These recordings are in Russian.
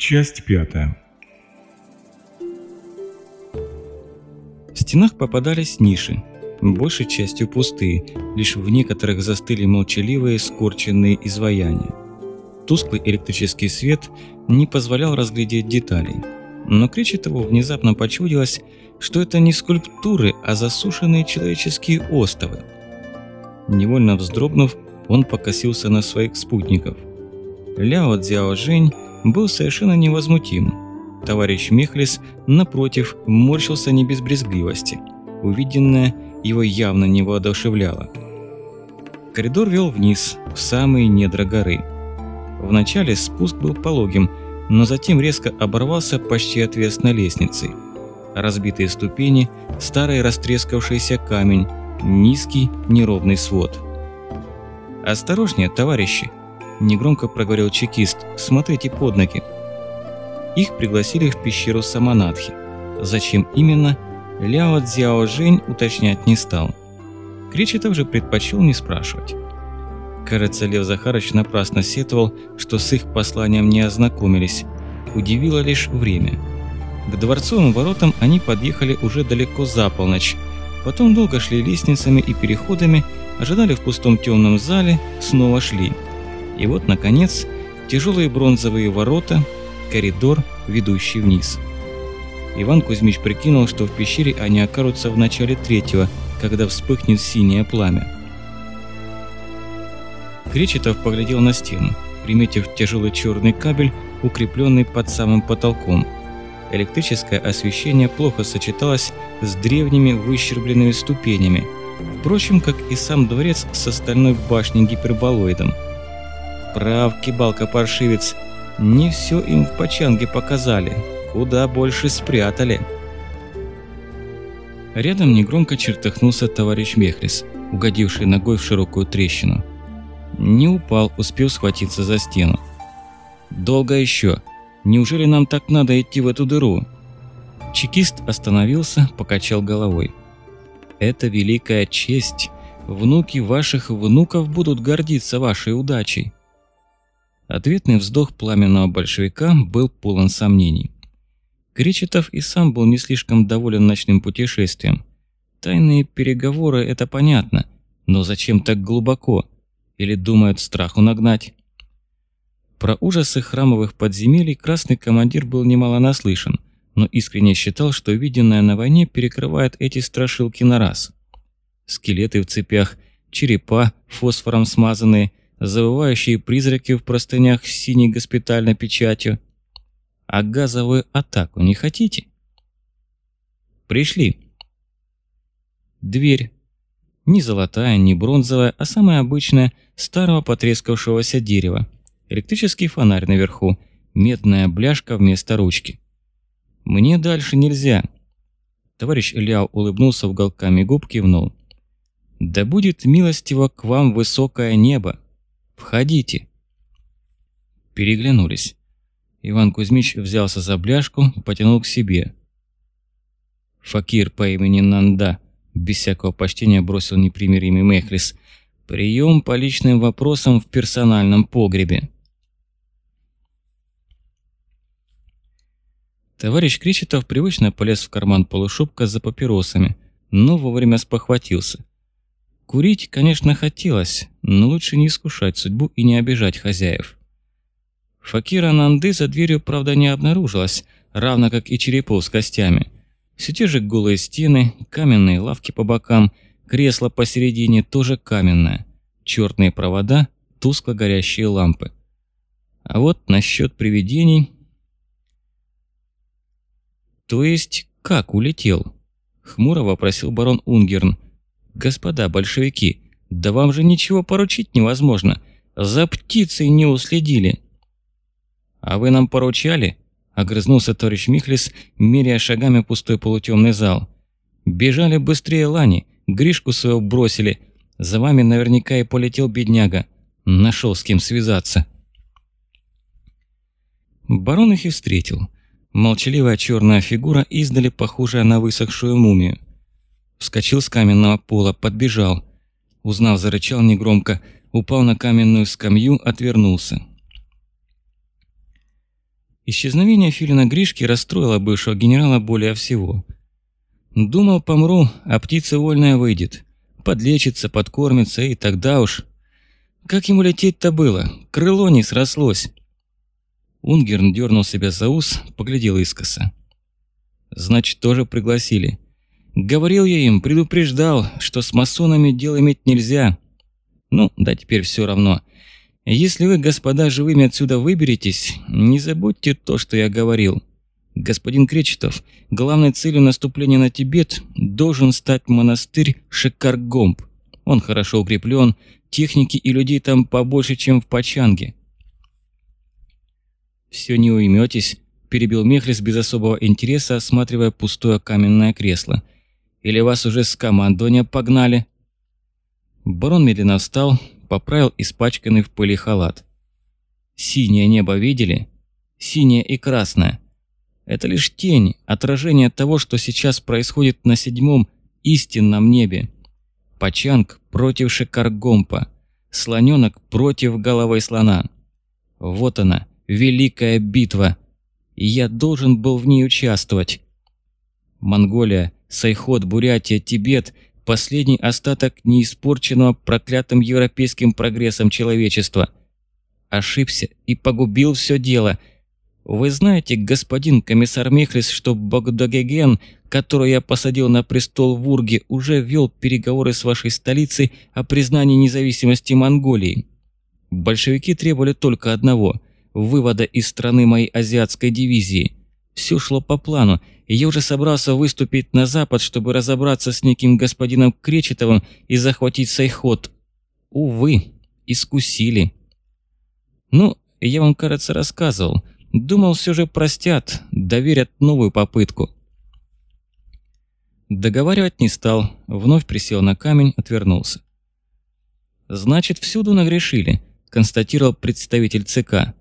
Часть пятая. В стенах попадались ниши, большей частью пустые, лишь в некоторых застыли молчаливые скорченные изваяния. Тусклый электрический свет не позволял разглядеть деталей, но Кречетову внезапно почудилось, что это не скульптуры, а засушенные человеческие остовы. Невольно вздрогнув, он покосился на своих спутников. Ляо Цзяо Жень был совершенно невозмутим. Товарищ Мехлис, напротив, морщился не без брезгливости. Увиденное его явно не воодушевляло. Коридор вел вниз, в самые недра горы. Вначале спуск был пологим, но затем резко оборвался почти отвесной лестницей. Разбитые ступени, старый растрескавшийся камень, низкий неровный свод. «Осторожнее, товарищи!» Негромко проговорил чекист. «Смотрите под ноги». Их пригласили в пещеру Саманатхи. Зачем именно, Ляо Цзяо Жень уточнять не стал. Кречетов же предпочел не спрашивать. Кажется, Лев Захарович напрасно сетовал, что с их посланием не ознакомились. Удивило лишь время. К дворцовым воротам они подъехали уже далеко за полночь. Потом долго шли лестницами и переходами, ожидали в пустом темном зале, снова шли. И вот, наконец, тяжелые бронзовые ворота, коридор, ведущий вниз. Иван Кузьмич прикинул, что в пещере они окажутся в начале третьего, когда вспыхнет синее пламя. Кречетов поглядел на стену, приметив тяжелый черный кабель, укрепленный под самым потолком. Электрическое освещение плохо сочеталось с древними выщербленными ступенями, впрочем, как и сам дворец с остальной башней гиперболоидом – Прав, кибалка-паршивец. Не все им в почанге показали. Куда больше спрятали. Рядом негромко чертыхнулся товарищ Мехлис, угодивший ногой в широкую трещину. Не упал, успел схватиться за стену. «Долго еще? Неужели нам так надо идти в эту дыру?» Чекист остановился, покачал головой. «Это великая честь. Внуки ваших внуков будут гордиться вашей удачей. Ответный вздох пламенного большевика был полон сомнений. Кречетов и сам был не слишком доволен ночным путешествием. Тайные переговоры – это понятно, но зачем так глубоко? Или думают страху нагнать? Про ужасы храмовых подземелий красный командир был немало наслышан, но искренне считал, что виденное на войне перекрывает эти страшилки на раз. Скелеты в цепях, черепа, фосфором смазанные – завывающие призраки в простынях с синей госпитальной печатью. А газовую атаку не хотите? Пришли. Дверь. Не золотая, не бронзовая, а самая обычная, старого потрескавшегося дерева. Электрический фонарь наверху, медная бляшка вместо ручки. «Мне дальше нельзя». Товарищ Ляо улыбнулся уголками губ, кивнул. «Да будет милостиво к вам высокое небо». Входите!» Переглянулись. Иван Кузьмич взялся за бляшку, потянул к себе. Факир по имени Нанда, без всякого почтения бросил непримиримый Мехлис. «Прием по личным вопросам в персональном погребе». Товарищ Кричетов привычно полез в карман полушубка за папиросами, но вовремя спохватился. Курить, конечно, хотелось, но лучше не искушать судьбу и не обижать хозяев. Факира Нанды за дверью, правда, не обнаружилась, равно как и черепов с костями. Все те же голые стены, каменные лавки по бокам, кресло посередине тоже каменное, черные провода, тускло горящие лампы. А вот насчет привидений... «То есть как улетел?» — хмуро вопросил барон Унгерн, «Господа большевики, да вам же ничего поручить невозможно. За птицей не уследили». «А вы нам поручали?» – огрызнулся товарищ Михлис, меряя шагами пустой полутемный зал. «Бежали быстрее Лани, Гришку своего бросили. За вами наверняка и полетел бедняга. Нашел с кем связаться». Барон их и встретил. Молчаливая черная фигура издали похожая на высохшую мумию. Вскочил с каменного пола, подбежал. Узнав, зарычал негромко, упал на каменную скамью, отвернулся. Исчезновение филина Гришки расстроило бывшего генерала более всего. Думал, помру, а птица вольная выйдет. Подлечится, подкормится, и тогда уж... Как ему лететь-то было? Крыло не срослось. Унгерн дернул себя за ус, поглядел искоса. Значит, тоже пригласили. Говорил я им, предупреждал, что с масонами дело иметь нельзя. Ну, да теперь все равно. Если вы, господа, живыми отсюда выберетесь, не забудьте то, что я говорил. Господин Кречетов, главной целью наступления на Тибет должен стать монастырь Шекаргомб. Он хорошо укреплен, техники и людей там побольше, чем в Пачанге. «Все не уйметесь», – перебил Мехлис без особого интереса, осматривая пустое каменное кресло. «Или вас уже с командования погнали?» Барон медленно встал, поправил испачканный в пыли халат. «Синее небо видели? Синее и красное. Это лишь тень, отражение того, что сейчас происходит на седьмом истинном небе. Пачанг против Шикаргомпа, слоненок против головы слона. Вот она, великая битва, и я должен был в ней участвовать. Монголия, Сайхот, Бурятия, Тибет – последний остаток неиспорченного проклятым европейским прогрессом человечества. Ошибся и погубил все дело – вы знаете, господин комиссар Мехлис, что Богдагеген, которого я посадил на престол в Урге, уже вел переговоры с вашей столицей о признании независимости Монголии. Большевики требовали только одного – вывода из страны моей азиатской дивизии. Все шло по плану, и я уже собрался выступить на запад, чтобы разобраться с неким господином Кречетовым и захватить Сайхот. Увы, искусили. Ну, я вам, кажется, рассказывал – Думал, все же простят, доверят новую попытку. Договаривать не стал, вновь присел на камень, отвернулся. «Значит, всюду нагрешили», – констатировал представитель ЦК.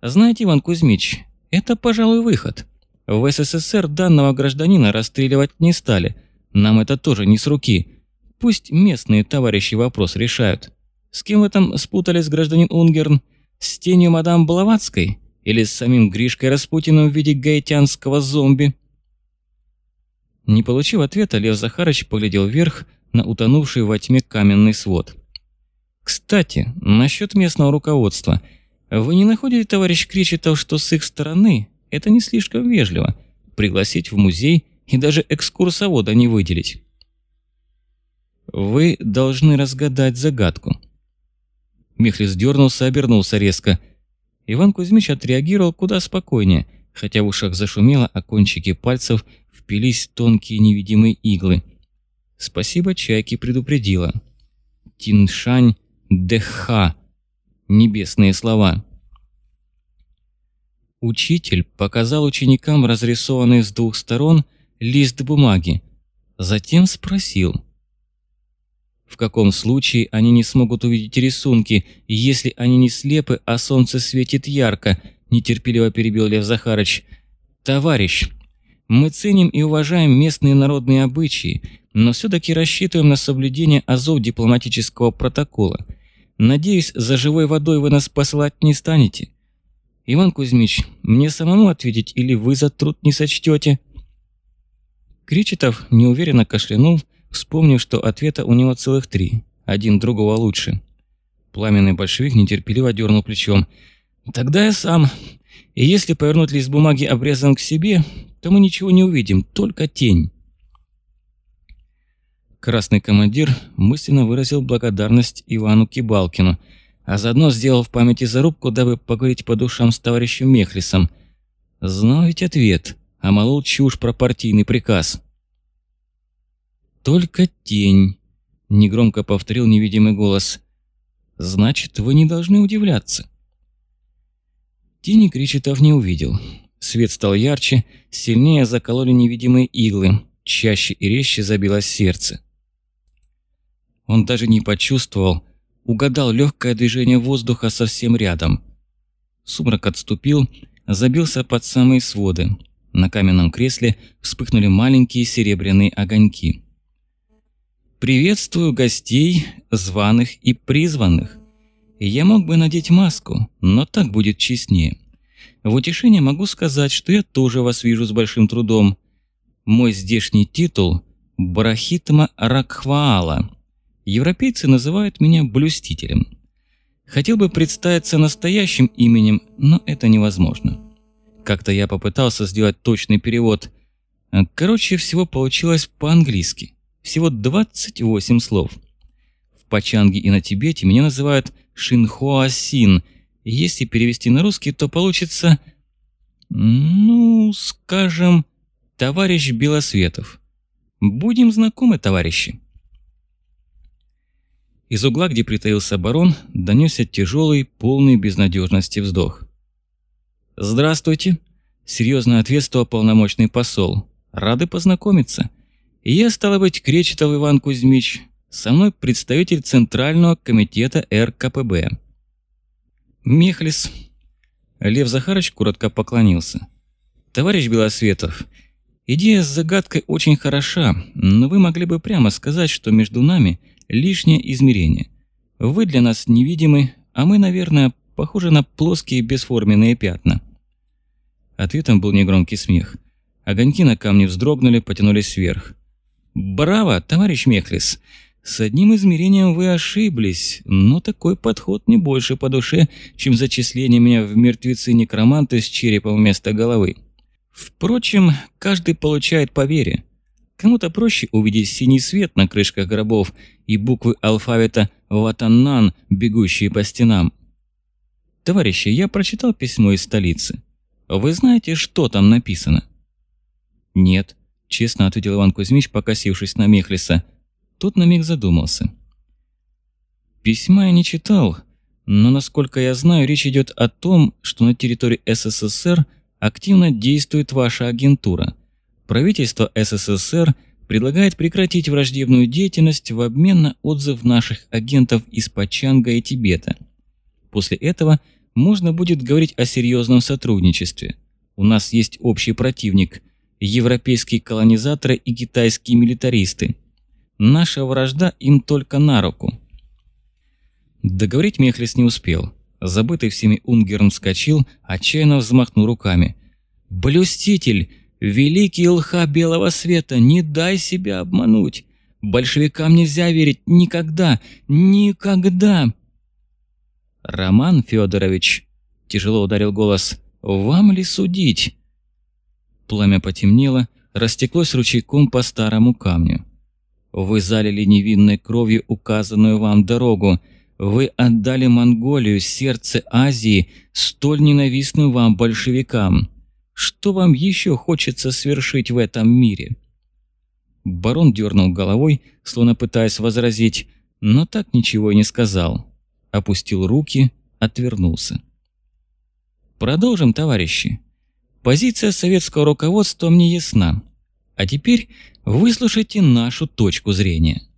«Знаете, Иван Кузьмич, это, пожалуй, выход. В СССР данного гражданина расстреливать не стали. Нам это тоже не с руки. Пусть местные товарищи вопрос решают. С кем в этом спутались гражданин Унгерн? С тенью мадам Блаватской? Или с самим Гришкой Распутиным в виде гаитянского зомби? Не получив ответа, Лев Захарыч поглядел вверх на утонувший во тьме каменный свод. «Кстати, насчет местного руководства. Вы не находите, товарищ Кричетов, что с их стороны это не слишком вежливо? Пригласить в музей и даже экскурсовода не выделить?» «Вы должны разгадать загадку». Михлис дернулся, обернулся резко – Иван Кузьмич отреагировал куда спокойнее, хотя в ушах зашумело, а кончики пальцев впились тонкие невидимые иглы. Спасибо, Чайки предупредила. Тиншань Деха. Небесные слова. Учитель показал ученикам разрисованный с двух сторон лист бумаги. Затем спросил – в каком случае они не смогут увидеть рисунки, если они не слепы, а солнце светит ярко, нетерпеливо перебил Лев Захарыч. Товарищ, мы ценим и уважаем местные народные обычаи, но все-таки рассчитываем на соблюдение азов дипломатического протокола. Надеюсь, за живой водой вы нас посылать не станете. Иван Кузьмич, мне самому ответить или вы за труд не сочтете? Кричетов неуверенно кашлянул, вспомнив, что ответа у него целых три, один другого лучше. Пламенный большевик нетерпеливо дернул плечом. «Тогда я сам. И если повернуть лист бумаги обрезан к себе, то мы ничего не увидим, только тень». Красный командир мысленно выразил благодарность Ивану Кибалкину, а заодно сделал в памяти зарубку, дабы поговорить по душам с товарищем Мехлисом. Знал ведь ответ, а молол чушь про партийный приказ. «Только тень», – негромко повторил невидимый голос. «Значит, вы не должны удивляться». Тени Кричетов не увидел. Свет стал ярче, сильнее закололи невидимые иглы, чаще и резче забилось сердце. Он даже не почувствовал, угадал легкое движение воздуха совсем рядом. Сумрак отступил, забился под самые своды. На каменном кресле вспыхнули маленькие серебряные огоньки. «Приветствую гостей, званых и призванных. Я мог бы надеть маску, но так будет честнее. в утешение могу сказать, что я тоже вас вижу с большим трудом. Мой здешний титул – Барахитма Ракхваала. Европейцы называют меня блюстителем. Хотел бы представиться настоящим именем, но это невозможно. Как-то я попытался сделать точный перевод. Короче, всего получилось по-английски. Всего 28 слов. В Пачанге и на Тибете меня называют Шинхоасин. Если перевести на русский, то получится... Ну, скажем, товарищ Белосветов. Будем знакомы, товарищи. Из угла, где притаился барон, донесся тяжелый, полный безнадежности вздох. «Здравствуйте!» – серьезно ответствовал полномочный посол. «Рады познакомиться. Я, стало быть, Кречетов Иван Кузьмич. Со мной представитель Центрального комитета РКПБ». «Мехлис». Лев Захарович коротко поклонился. «Товарищ Белосветов, идея с загадкой очень хороша, но вы могли бы прямо сказать, что между нами – лишнее измерение. Вы для нас невидимы, а мы, наверное, похожи на плоские бесформенные пятна. Ответом был негромкий смех. Огоньки на камне вздрогнули, потянулись вверх. «Браво, товарищ Мехлис! С одним измерением вы ошиблись, но такой подход не больше по душе, чем зачисление меня в мертвецы-некроманты с черепом вместо головы. Впрочем, каждый получает по вере. Кому-то проще увидеть синий свет на крышках гробов и буквы алфавита «Ватаннан», бегущие по стенам. Товарищи, я прочитал письмо из столицы. Вы знаете, что там написано? Нет, честно ответил Иван Кузьмич, покосившись на Мехлиса. Тот на миг задумался. Письма я не читал, но, насколько я знаю, речь идет о том, что на территории СССР активно действует ваша агентура – правительство СССР предлагает прекратить враждебную деятельность в обмен на отзыв наших агентов из Пачанга и Тибета. После этого можно будет говорить о серьезном сотрудничестве. У нас есть общий противник – европейские колонизаторы и китайские милитаристы. Наша вражда им только на руку. Договорить Мехлис не успел. Забытый всеми Унгерн вскочил, отчаянно взмахнул руками. «Блюститель! Великий лха белого света, не дай себя обмануть. Большевикам нельзя верить никогда, никогда. Роман Федорович, тяжело ударил голос, вам ли судить? Пламя потемнело, растеклось ручейком по старому камню. Вы залили невинной кровью указанную вам дорогу. Вы отдали Монголию, сердце Азии, столь ненавистную вам большевикам. Что вам еще хочется свершить в этом мире?» Барон дернул головой, словно пытаясь возразить, но так ничего и не сказал. Опустил руки, отвернулся. «Продолжим, товарищи. Позиция советского руководства мне ясна. А теперь выслушайте нашу точку зрения».